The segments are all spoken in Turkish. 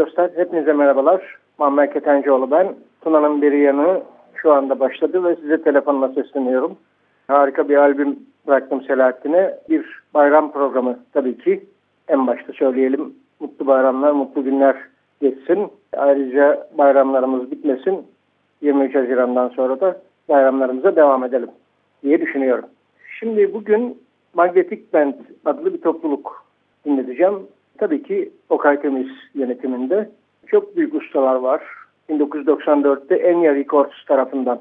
dostlar, hepinize merhabalar. Muammer Ketencoğlu ben. Tuna'nın bir yanı şu anda başladı ve size telefonla sesleniyorum. Harika bir albüm bıraktım Selahattin'e. Bir bayram programı tabii ki. En başta söyleyelim. Mutlu bayramlar, mutlu günler geçsin. Ayrıca bayramlarımız bitmesin. 23 Haziran'dan sonra da bayramlarımıza devam edelim diye düşünüyorum. Şimdi bugün Magnetic Band adlı bir topluluk dinleteceğim. Tabii ki Okay Temiz yönetiminde çok büyük ustalar var. 1994'te Enya Records tarafından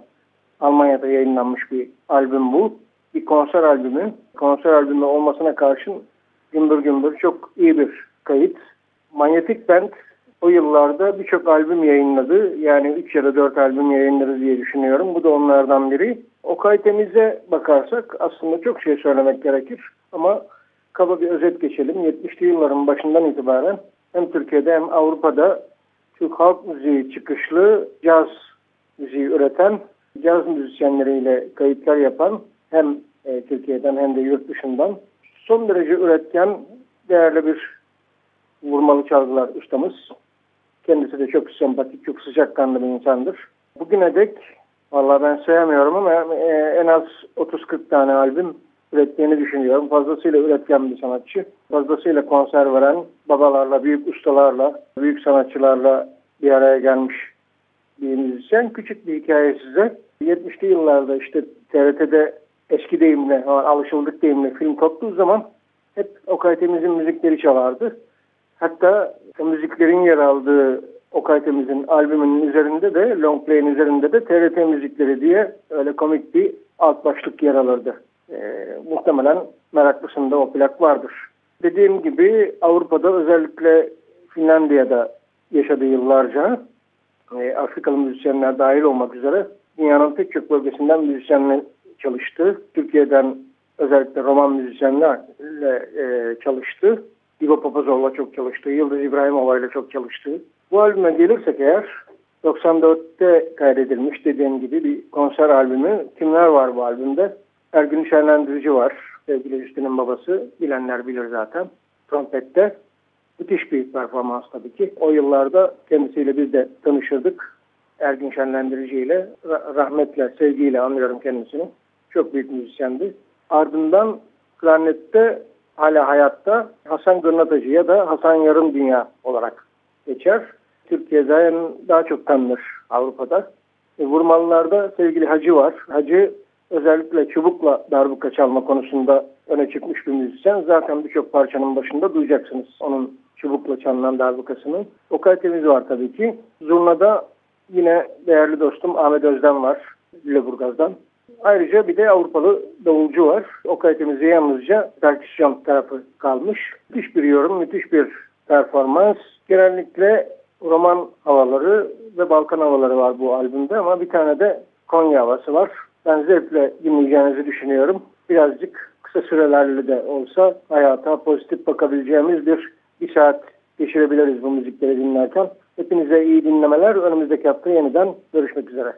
Almanya'da yayınlanmış bir albüm bu. Bir konser albümü. Konser albümü olmasına karşın gümbür gümbür çok iyi bir kayıt. Magnetic Band o yıllarda birçok albüm yayınladı. Yani 3 ya da 4 albüm yayınladı diye düşünüyorum. Bu da onlardan biri. Okay Temiz'e bakarsak aslında çok şey söylemek gerekir. Ama kaba bir özet geçelim. 70'li yılların başından itibaren hem Türkiye'de hem Avrupa'da Türk halk müziği çıkışlı caz müziği üreten, caz müzisyenleriyle kayıtlar yapan hem e, Türkiye'den hem de yurt dışından son derece üretken değerli bir vurmalı çalgılar ustamız. Kendisi de çok sempatik, çok sıcakkanlı bir insandır. Bugüne dek vallahi ben sayamıyorum ama e, en az 30-40 tane albüm ürettiğini düşünüyorum. Fazlasıyla üretken bir sanatçı. Fazlasıyla konser veren babalarla, büyük ustalarla, büyük sanatçılarla bir araya gelmiş bir müzisyen. Küçük bir hikaye size. 70'li yıllarda işte TRT'de eski deyimle, alışıldık deyimle film koptuğu zaman hep Okay Temiz'in müzikleri çalardı. Hatta o müziklerin yer aldığı Okay Temiz'in albümünün üzerinde de, long play'in üzerinde de TRT müzikleri diye öyle komik bir alt başlık yer alırdı. E, muhtemelen meraklısında o plak vardır. Dediğim gibi Avrupa'da özellikle Finlandiya'da yaşadığı yıllarca e, Afrikalı müzisyenler dahil olmak üzere dünyanın pek çok bölgesinden müzisyenle çalıştı. Türkiye'den özellikle roman müzisyenlerle e, çalıştı. İbo Papazov'la çok çalıştı. Yıldız İbrahimova ile çok çalıştı. Bu albüme gelirsek eğer 94'te kaydedilmiş dediğim gibi bir konser albümü. Kimler var bu albümde? Ergün Şenlendirici var. Sevgili Hüsnü'nün babası. Bilenler bilir zaten. Trompette. Müthiş bir performans tabii ki. O yıllarda kendisiyle biz de tanışırdık. Ergün Şenlendirici ile rahmetle, sevgiyle anlıyorum kendisini. Çok büyük müzisyendi. Ardından klarnette hala hayatta Hasan Gırnatacı ya da Hasan Yarım Dünya olarak geçer. Türkiye'de daha çok tanınır Avrupa'da. E, vurmalılarda sevgili Hacı var. Hacı özellikle çubukla darbuka çalma konusunda öne çıkmış bir müzisyen. Zaten birçok parçanın başında duyacaksınız onun çubukla çalınan darbukasını. O kalitemiz var tabii ki. Zurna'da yine değerli dostum Ahmet Özden var. Lüleburgaz'dan. Ayrıca bir de Avrupalı davulcu var. O kalitemizde yalnızca perküsyon tarafı kalmış. Müthiş bir yorum, müthiş bir performans. Genellikle roman havaları ve Balkan havaları var bu albümde ama bir tane de Konya havası var. Ben zevkle dinleyeceğinizi düşünüyorum. Birazcık kısa sürelerle de olsa hayata pozitif bakabileceğimiz bir bir saat geçirebiliriz bu müzikleri dinlerken. Hepinize iyi dinlemeler. Önümüzdeki hafta yeniden görüşmek üzere.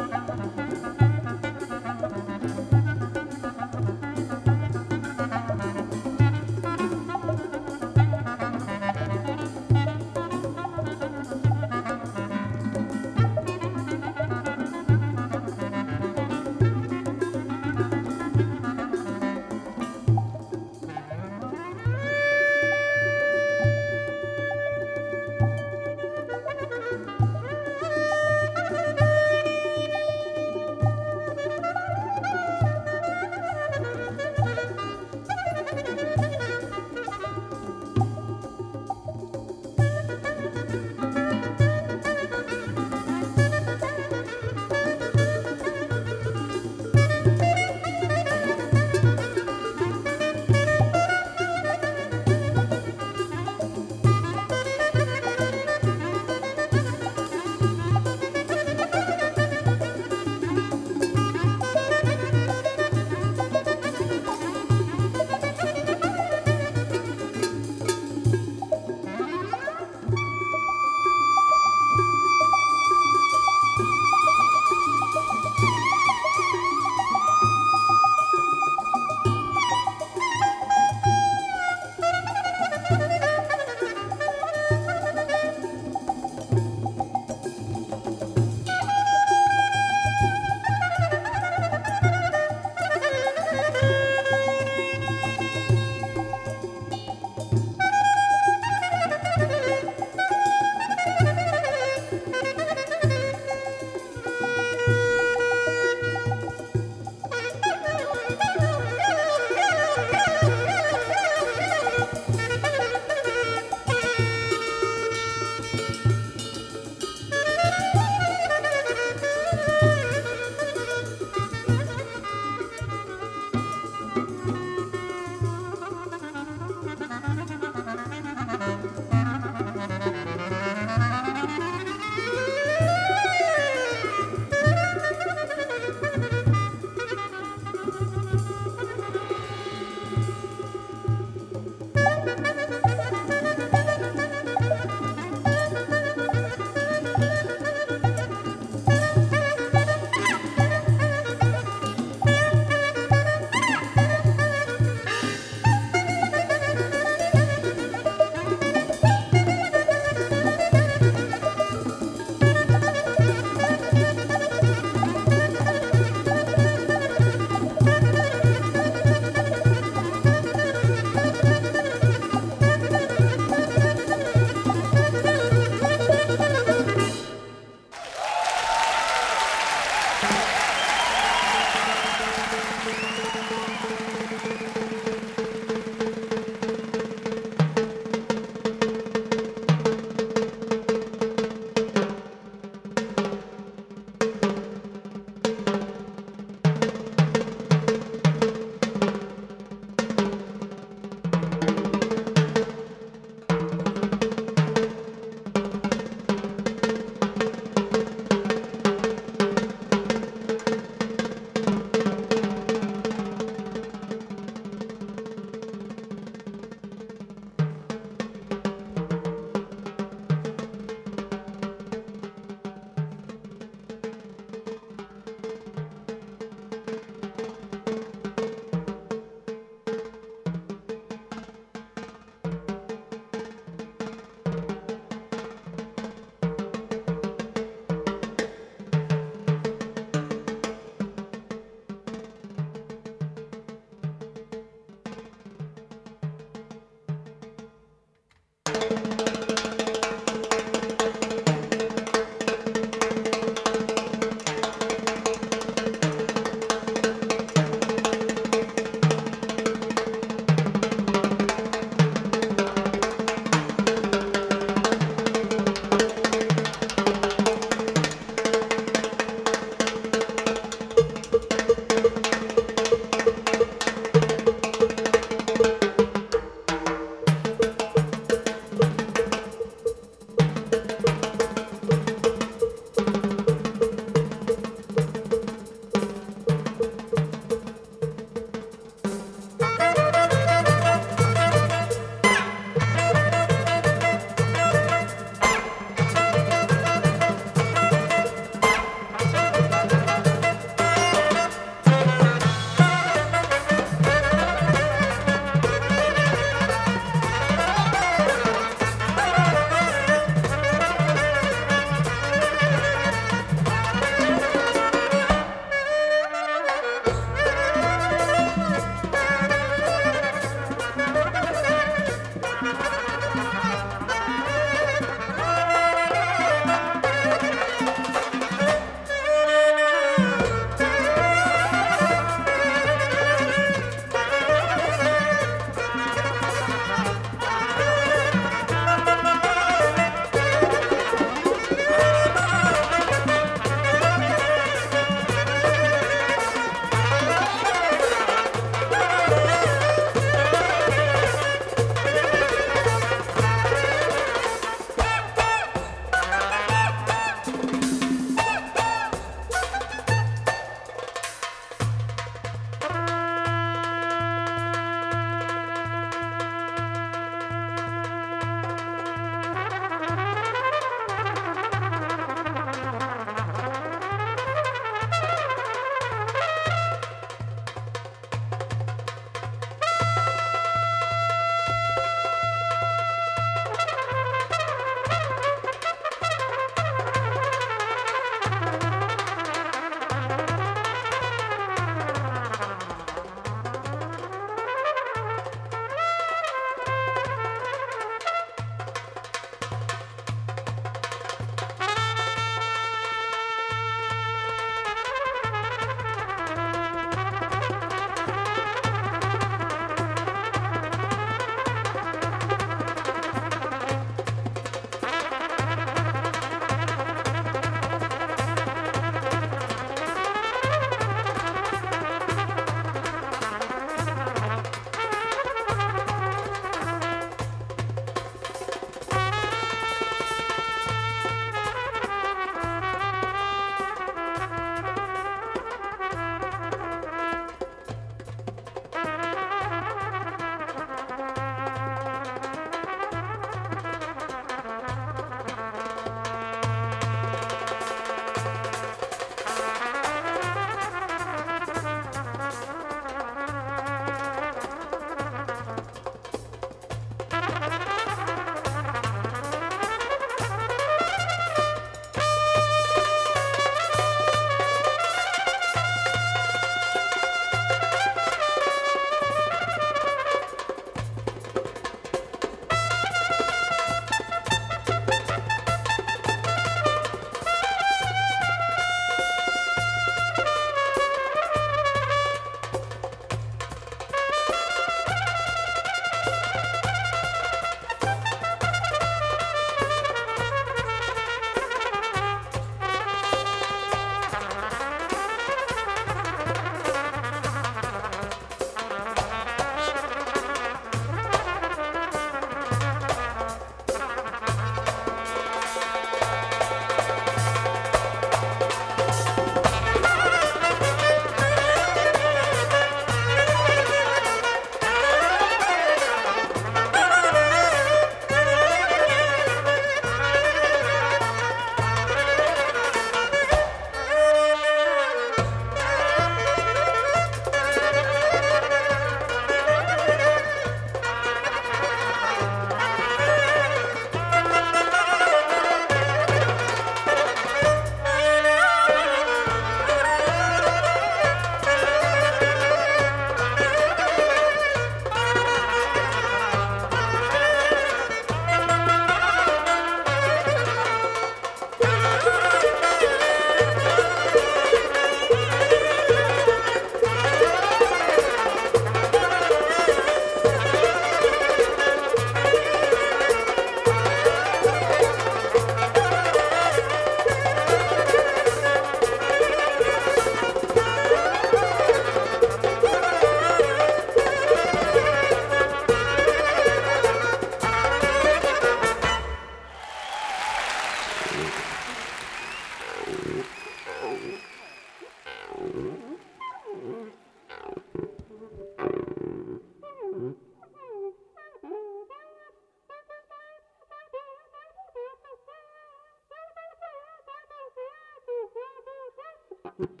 Thank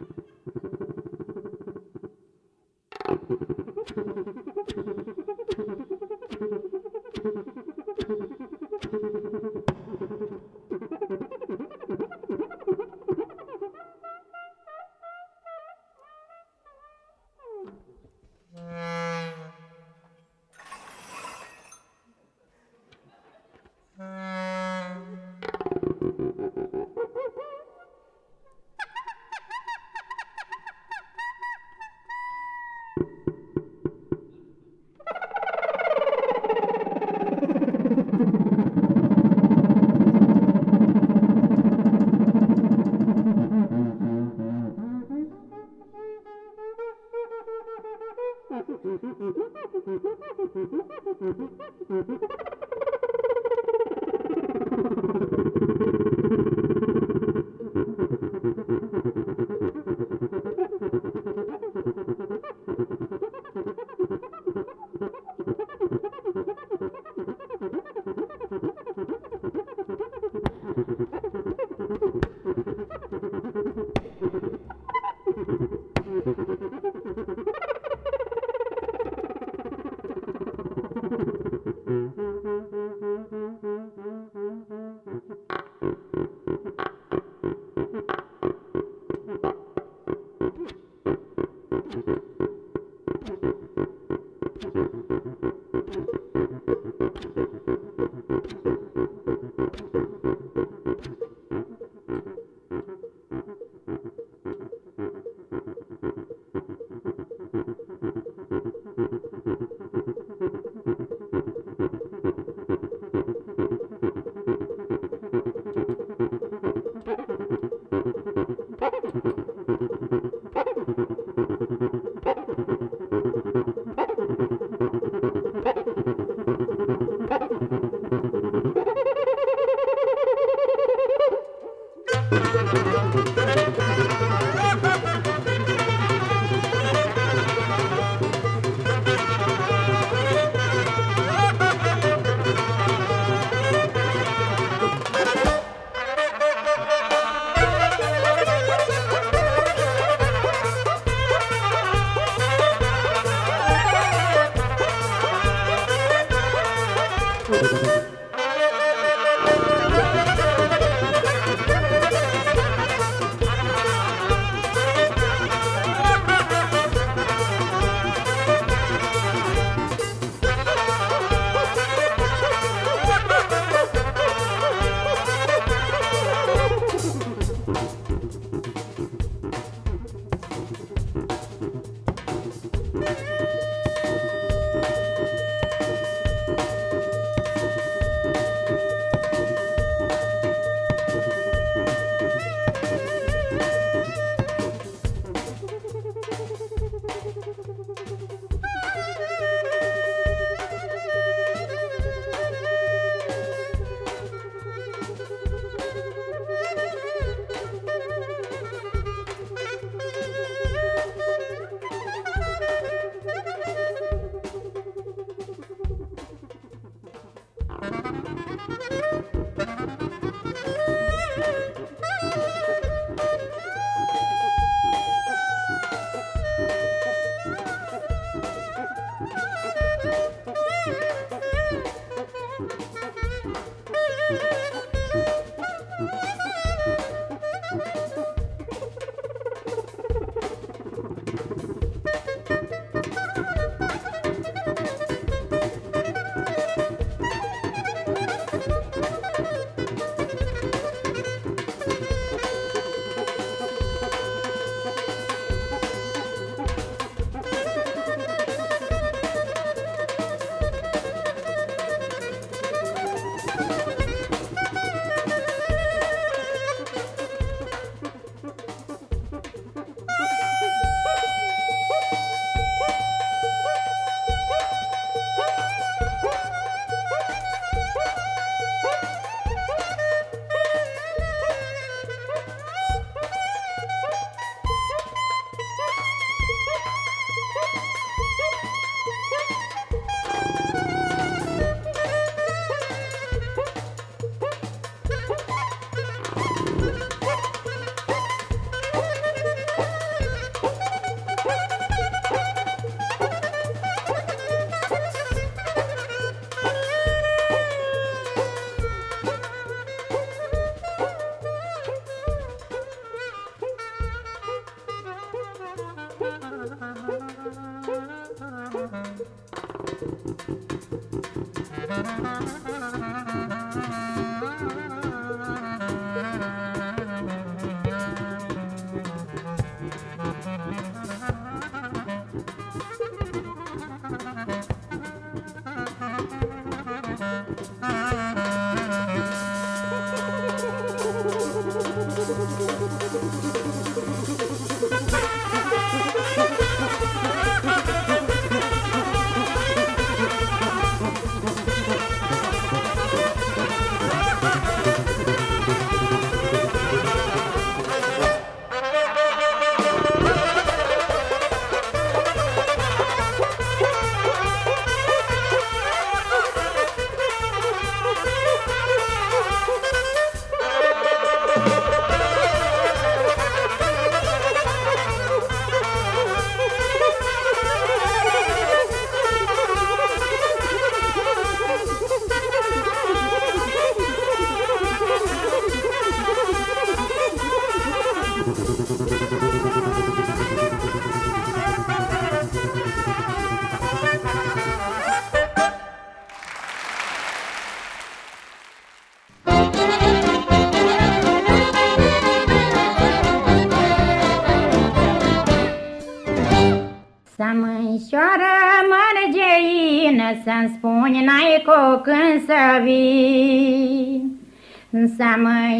you.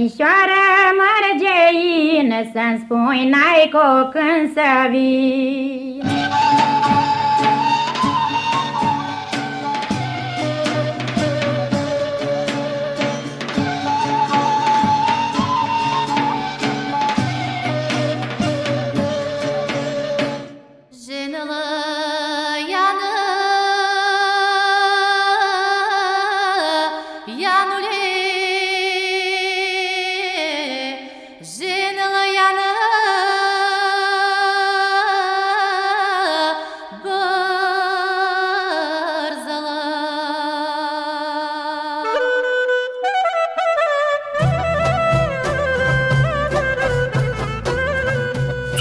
Mânșoară mărgeină, Să-mi spuni n-ai cu când să vii.